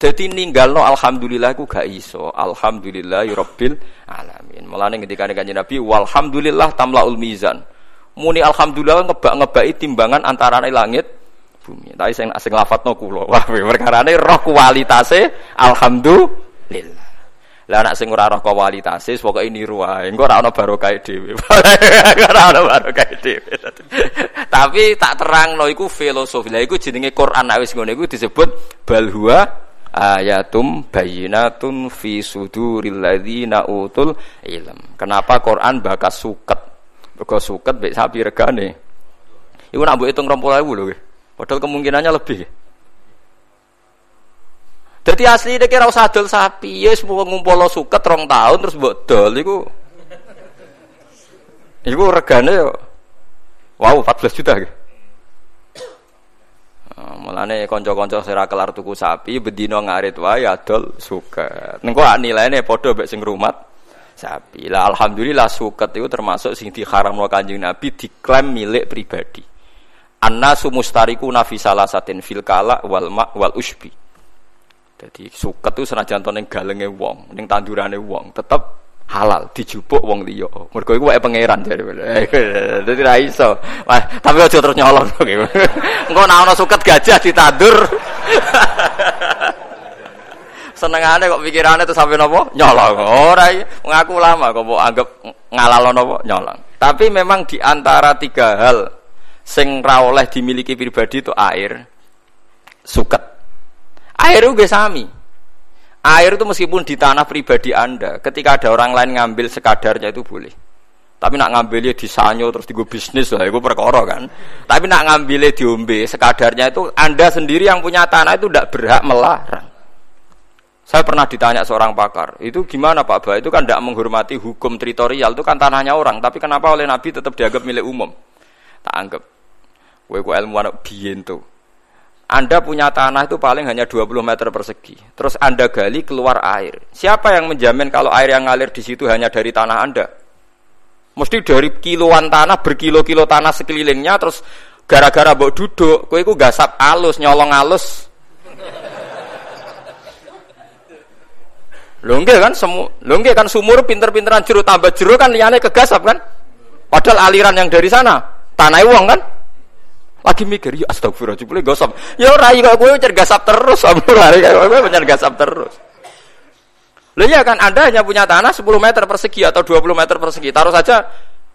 Jadi ninggalno alhamdulillah ku gak iso. Alhamdulillah rabbil alamin. Mulane ketika kanjeng Nabi walhamdulillah tamlaul mizan. Muni alhamdulillah ngebak-ngebaki timbangan antara langit bumi. Tapi sing sing lafadzno kula. Wah, perkarane roh kualitase alhamdulillah. Lah anak sing ora roh kualitase pokoke niru wae. Engko ora ana barokah dhewe. ora ana barokah dhewe. Tapi tak terangno iku filosofi. Lah iku jenenge Quran wis ngono iku disebut balhua ayatum bayinatun fi suduril ladzina utul ilm. Kenapa Quran bakas suket? Mergo suket mek sapi regane. Iku nak mbok hitung 20.000 lho. Padahal kemungkinannya lebih. Jadi asli dia kira usah dol sapi, ya semua ngumpul suket rong tahun terus buat dol, iku, iku regane yo, wow 14 juta. Gitu. Ah, mulane kanca-kanca sira kelar tuku sapi bedino ngarit wae adol suket. Nengko nilainya padha mek sing rumat sapi. Lah alhamdulillah suket itu termasuk sing diharamno Kanjeng Nabi diklaim milik pribadi. Annasu mustariku nafi salasatin fil kala wal ma wal usbi. Jadi suket itu senajan to ning wong, ning tandurane wong, tetep halal dijupuk wong liya. Mergo iku wae pangeran jare. Dadi ra iso. Wah, tapi aja terus nyolong. Engko nek ana suket gajah ditandur. Senengane kok pikirane tuh sampai nopo nyolong. Ora ngaku lama kok mau anggap ngalalo nopo nyolong. Tapi memang di antara tiga hal sing ra oleh dimiliki pribadi itu air, suket. Air juga sami. Air itu meskipun di tanah pribadi Anda, ketika ada orang lain ngambil sekadarnya itu boleh. Tapi nak ngambilnya di sanyo terus di bisnis lah, itu perkara kan. Tapi nak ngambilnya diombe sekadarnya itu Anda sendiri yang punya tanah itu tidak berhak melarang. Saya pernah ditanya seorang pakar, itu gimana Pak Ba? Itu kan tidak menghormati hukum teritorial, itu kan tanahnya orang. Tapi kenapa oleh Nabi tetap dianggap milik umum? Tak anggap. Woi, ilmuwan biyen tuh. Anda punya tanah itu paling hanya 20 meter persegi. Terus Anda gali keluar air. Siapa yang menjamin kalau air yang ngalir di situ hanya dari tanah Anda? Mesti dari kiloan tanah, berkilo-kilo tanah sekelilingnya, terus gara-gara bawa duduk, kue itu gasap alus, nyolong alus. Lungge kan semu, kan sumur pinter-pinteran jeruk tambah jeruk kan liane kegasap kan? Padahal aliran yang dari sana tanah uang kan? Lagi mikir, ya astagfirullah, boleh gosok. Ya ora kok kowe cergasap terus, amurare kowe gasap terus. Loh iya kan Anda hanya punya tanah 10 meter persegi atau 20 meter persegi. Taruh saja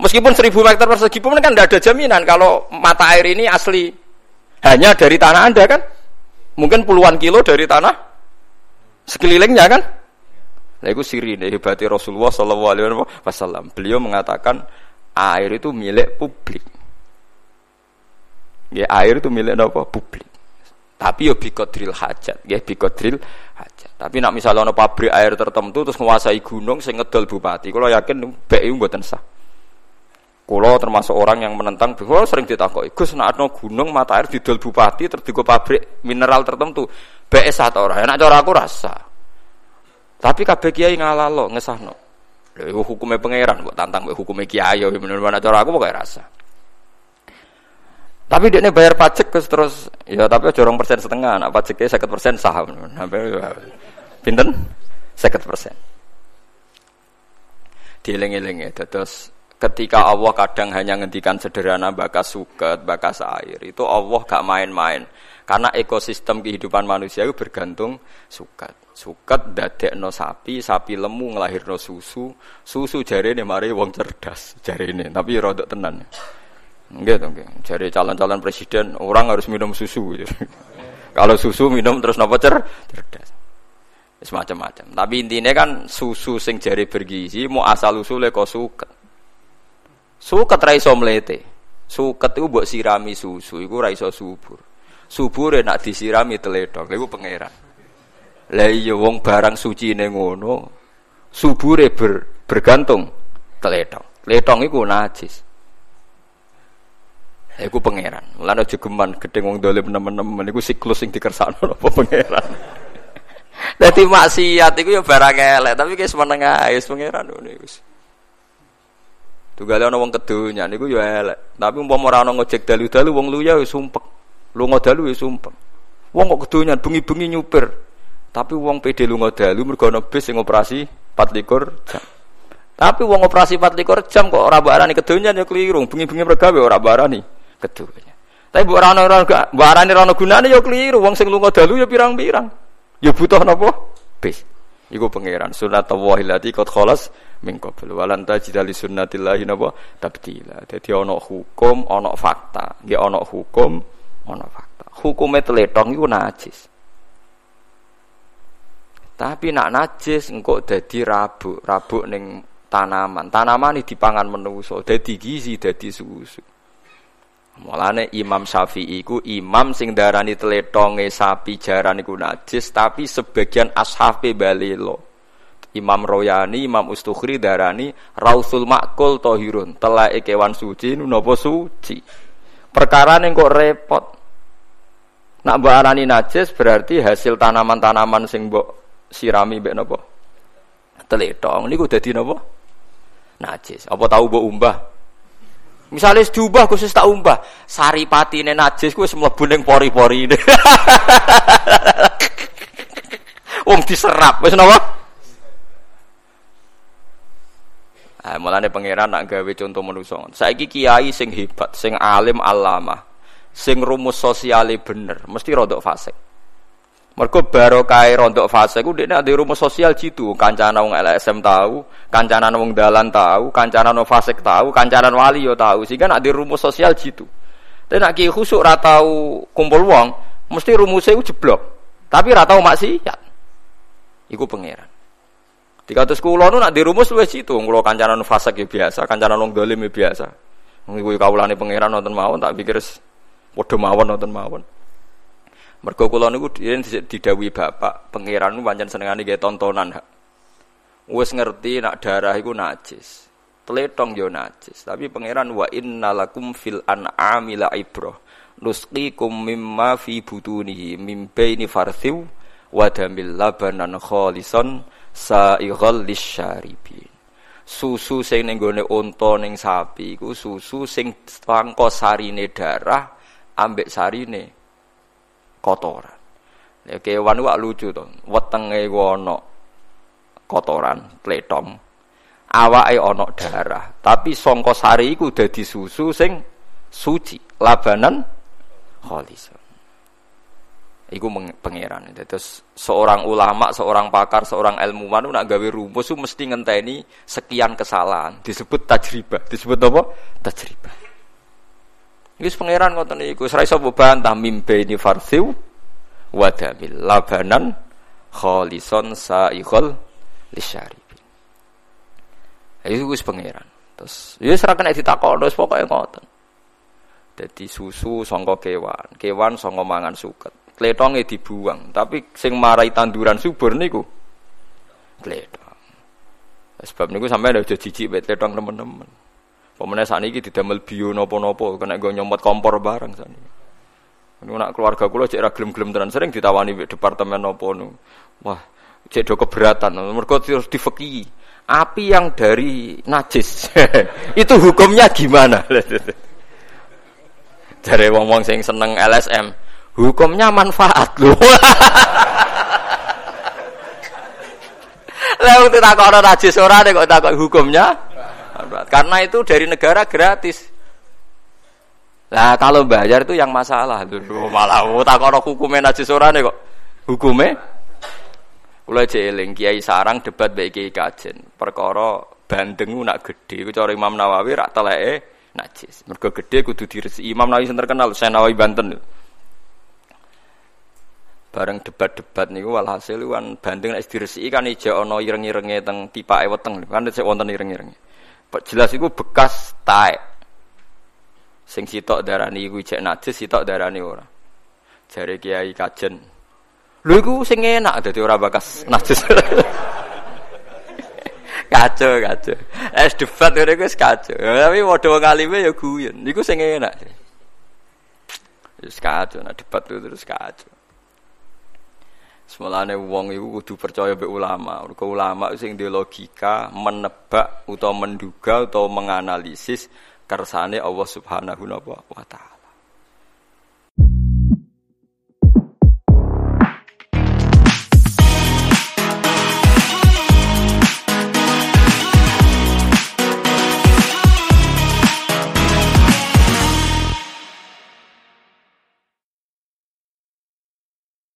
meskipun 1000 meter persegi pun kan tidak ada jaminan kalau mata air ini asli hanya dari tanah Anda kan? Mungkin puluhan kilo dari tanah sekelilingnya kan? Nah itu siri hebatnya Rasulullah Shallallahu Alaihi Wasallam. Beliau mengatakan air itu milik publik. Ya, air itu milik apa? Publik. Tapi yo bikodril hajat, ya bikodril hajat. Tapi nak misalnya ono pabrik air tertentu terus menguasai gunung sing ngedol bupati, kalau yakin BI mboten sah. Kulo termasuk orang yang menentang, kulo sering ditakoki, Gus nak ono gunung mata air didol bupati terus digo pabrik mineral tertentu, BI sah ta ora? Enak cara aku rasa. Tapi kabeh kiai ngalalo ngesahno. Lha hukumnya pangeran kok tantang hukumnya kiai yo bener-bener cara aku pokoke rasa. Tapi dia bayar pajak terus terus ya tapi jorong persen setengah, nak pajaknya sekitar persen saham. Pinten? Sekitar persen. Dieling-eling ya, terus ketika Allah kadang hanya ngendikan sederhana bakas suket, bakas air, itu Allah gak main-main. Karena ekosistem kehidupan manusia itu bergantung suket. Suket no sapi, sapi lemu no susu, susu jari ini mari wong cerdas jari ini, tapi rodok tenan. Gitu, gitu. Jadi calon-calon presiden orang harus minum susu. Gitu. Kalau susu minum terus nopo cer cerdas. Semacam-macam. Tapi intinya kan susu sing jari bergizi mau asal usule kok suket. Suket raiso melete. Suket itu buat sirami susu, itu raiso subur. Subur nak disirami teledok, itu pangeran. Lah iya wong barang suci ning ngono, subure ber, bergantung teledok. Teledok iku najis. Iku pangeran. Mulane aja geman gedeng wong dolim nemen-nemen iku siklus sing dikersakno apa pangeran. Dadi maksiat iku ya barang elek, tapi wis meneng ae wis pangeran ngono iku. Tugale ana wong kedonya niku ya elek. Tapi umpama ora ana ngojek dalu-dalu wong luya wis sumpek. Lunga dalu wis sumpek. Wong kok kedonya bengi-bengi nyupir. Tapi wong PD lunga dalu mergo ana bis sing operasi 24 jam. Tapi wong operasi 24 jam kok ora barani kedonyan ya keliru, bengi-bengi mergawe ora barani kedonyan. Tapi mbok ora ana mbok arani ora gunane ya keliru, wong sing lunga dalu ya pirang-pirang. Ya butuh napa? Bis. Iku pangeran sunnatullah lati qad khalas min qabl walan tajid li sunnatillahi napa tabdila. Dadi ana hukum, ana fakta. Nggih ana hukum, ana fakta. Hukume teletong iku najis. Tapi nak najis engkau dadi rabuk, rabuk ning tanaman. Tanaman ini dipangan menuso, dadi gizi, dadi susu. Mulane Imam Syafi'i ku imam sing darani tletonge sapi jaran iku najis, tapi sebagian ashabe balelo. Imam Royani, Imam Ustukhri darani rausul makul tohirun, telake kewan suci napa suci. Perkara ning kok repot. Nak mbok arani najis berarti hasil tanaman-tanaman sing mbok sirami mbek napa? Teletong niku dadi napa? Najis. Apa tahu mbok umbah? Misalnya diubah khusus tak umbah, sari pati ne najis kuwi mlebu ning pori-pori ini. Wong diserap wis napa? Ah, mulane pangeran nak gawe contoh manusa. Saiki kiai sing hebat, sing alim alama, sing rumus sosiale bener, mesti rodok fasik. Mergo barokah rontok fase ku dekne di rumah sosial jitu, kancana wong LSM tahu, kancana wong dalan tahu, kancana wong fasik tahu, kancana wali yo tahu. Sehingga nak di rumah sosial jitu. Tapi nak ki khusuk ra tau kumpul wong, mesti rumusnya ku jeblok. Tapi ra tau maksiat. Iku pangeran. Ratus kulo nu nak di rumus luwes jitu, kulo kancana wong fasik ya biasa, kancana wong dolim ya biasa. Iku kawulane pangeran nonton mawon tak pikir padha mawon nonton mawon. Mergo kula niku didawi bapak, pangeran niku pancen senengane nggih tontonan. Wis ngerti nak darah iku najis. Tletong yo najis, tapi pangeran wa innalakum fil an'ami la ibrah. Nusqikum mimma fi butunihi mim baini farthiw wa damil labanan khalisan sa'ighal lisyaribin. Susu sing ning gone unta ning sapi iku susu sing pangko sarine darah ambek sarine kotoran. Ya kewan wak lucu to. Wetenge ana kotoran, pletong. Awake ana darah, tapi sangka sari iku dadi susu sing suci, labanan khalis. Iku pangeran. Terus seorang ulama, seorang pakar, seorang ilmuwan nak gawe rumus mesti ngenteni sekian kesalahan. Disebut tajribah. Disebut apa? Tajribah. Wis pangeran ngoten niku, ora iso bantah mimbe ini farsiu wadamil labanan kholison saikhol lisyaribin. Itu wis pangeran. Terus ya ora kena ditakokno wis pokoke ngoten. Dadi susu sangka kewan, kewan sangka mangan suket. Kletonge dibuang, tapi sing marai tanduran subur niku kletong. Sebab niku sampai ada jijik bet kletong teman-teman. Pemenang saat ini didamel bio nopo-nopo, kena gue nyomot kompor bareng saat ini. Ini nak keluarga kulo cek ragilum gelem tenan sering ditawani di departemen nopo nu. Wah, cek do keberatan. Mereka terus difeki. Api yang dari najis itu hukumnya gimana? Dari wong-wong sing seneng LSM, hukumnya manfaat loh. Lalu kita kok najis ora deh kok takut hukumnya karena itu dari negara gratis. Nah kalau bayar itu yang masalah. Dulu malah oh, tak kono hukumnya najis ora kok. Hukumnya Kula jeeling Kiai Sarang debat baik Kiai Kajen. Perkara bandeng nak gede, cara Imam Nawawi rak teleke najis. Mergo gede kudu diresi. Imam Nawawi sing terkenal saya Nawawi Banten. Bareng debat-debat niku walhasil kan bandeng nek diresiki kan ijo ana ireng-irenge teng tipake weteng. Kan sik wonten ireng-irenge jelas itu bekas taek. Sing sitok darani iku cek najis, sitok darani ora. Jare Kiai Kajen. Lho iku sing enak dadi ora bekas najis. kacau, kacau. Es debat ngene iku kacau. Tapi padha wong alime ya guyon. Niku sing enak. Wis kacau, nah debat terus kacau. Semulane wong iku kudu percaya be ulama. Mergo ulama sing di logika menebak utawa menduga utawa menganalisis kersane Allah Subhanahu wa taala.